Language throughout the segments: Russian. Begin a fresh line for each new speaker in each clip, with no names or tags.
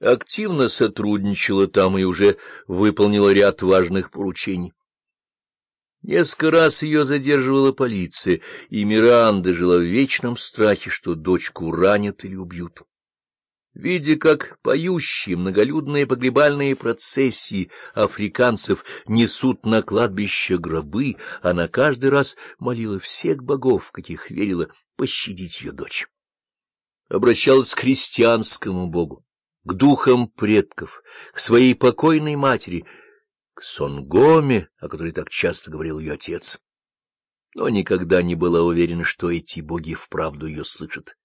активно сотрудничала там и уже выполнила ряд важных поручений. Несколько раз ее задерживала полиция, и Миранда жила в вечном страхе, что дочку ранят или убьют. Видя, как поющие многолюдные погребальные процессии африканцев несут на кладбище гробы, она каждый раз молила всех богов, каких верила, пощадить ее дочь. Обращалась к христианскому богу, к духам предков, к своей покойной матери, к Сонгоме, о которой так часто говорил ее отец. Но никогда не была уверена, что эти боги вправду ее слышат.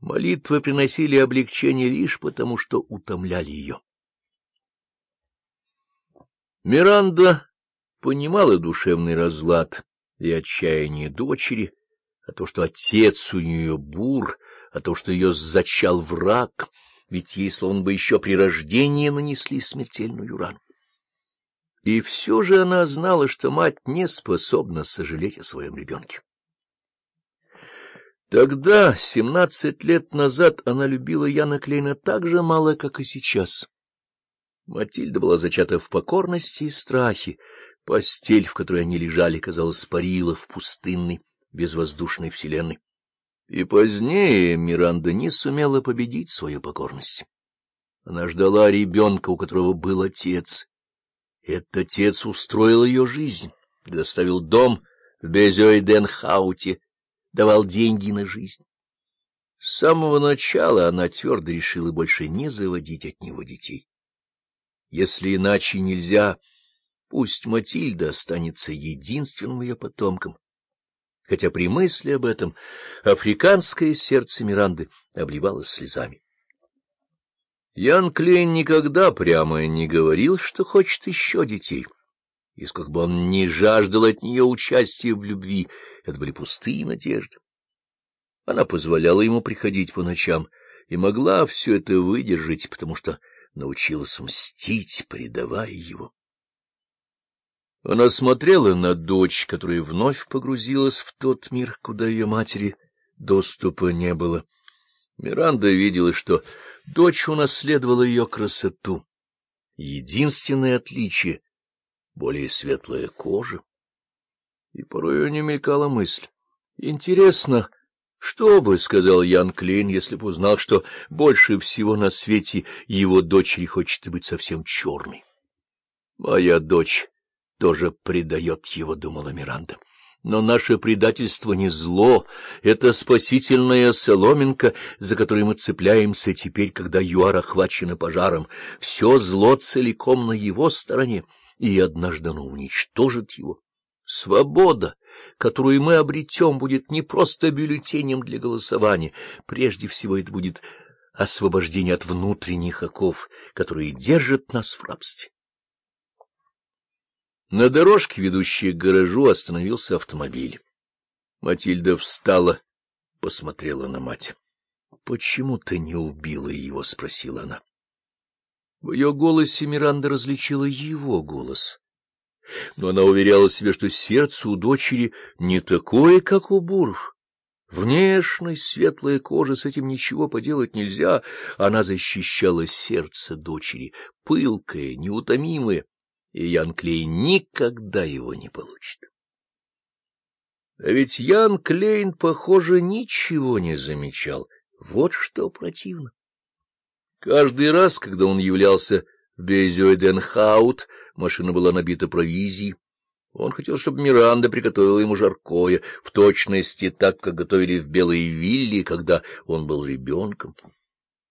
Молитвы приносили облегчение лишь потому, что утомляли ее. Миранда понимала душевный разлад и отчаяние дочери, а то, что отец у нее бур, а то, что ее зачал враг — ведь ей словно бы еще при рождении нанесли смертельную рану. И все же она знала, что мать не способна сожалеть о своем ребенке. Тогда, семнадцать лет назад, она любила Яна Клейна так же мало, как и сейчас. Матильда была зачата в покорности и страхе. Постель, в которой они лежали, казалось, парила в пустынной, безвоздушной вселенной. И позднее Миранда не сумела победить свою покорность. Она ждала ребенка, у которого был отец. Этот отец устроил ее жизнь, предоставил дом в Безёйденхауте, давал деньги на жизнь. С самого начала она твердо решила больше не заводить от него детей. Если иначе нельзя, пусть Матильда останется единственным ее потомком хотя при мысли об этом африканское сердце Миранды обливалось слезами. Ян Клейн никогда прямо не говорил, что хочет еще детей. И сколько бы он ни жаждал от нее участия в любви, это были пустые надежды. Она позволяла ему приходить по ночам и могла все это выдержать, потому что научилась мстить, предавая его. Она смотрела на дочь, которая вновь погрузилась в тот мир, куда ее матери доступа не было. Миранда видела, что дочь унаследовала ее красоту. Единственное отличие — более светлая кожа. И порой у нее мелькала мысль. Интересно, что бы сказал Ян Клейн, если бы узнал, что больше всего на свете его дочери хочет быть совсем черной? Моя дочь тоже предает его, — думала Миранда. Но наше предательство не зло, это спасительная соломинка, за которой мы цепляемся теперь, когда ЮАР охвачена пожаром. Все зло целиком на его стороне, и однажды оно уничтожит его. Свобода, которую мы обретем, будет не просто бюллетенем для голосования. Прежде всего это будет освобождение от внутренних оков, которые держат нас в рабстве. На дорожке, ведущей к гаражу, остановился автомобиль. Матильда встала, посмотрела на мать. — Почему ты не убила его? — спросила она. В ее голосе Миранда различила его голос. Но она уверяла себе, что сердце у дочери не такое, как у Буров. Внешность, светлая кожа, с этим ничего поделать нельзя. Она защищала сердце дочери, пылкое, неутомимое и Ян Клейн никогда его не получит. А ведь Ян Клейн, похоже, ничего не замечал. Вот что противно. Каждый раз, когда он являлся в Безюэденхаут, машина была набита провизией. Он хотел, чтобы Миранда приготовила ему жаркое, в точности так, как готовили в Белой Вилле, когда он был ребенком.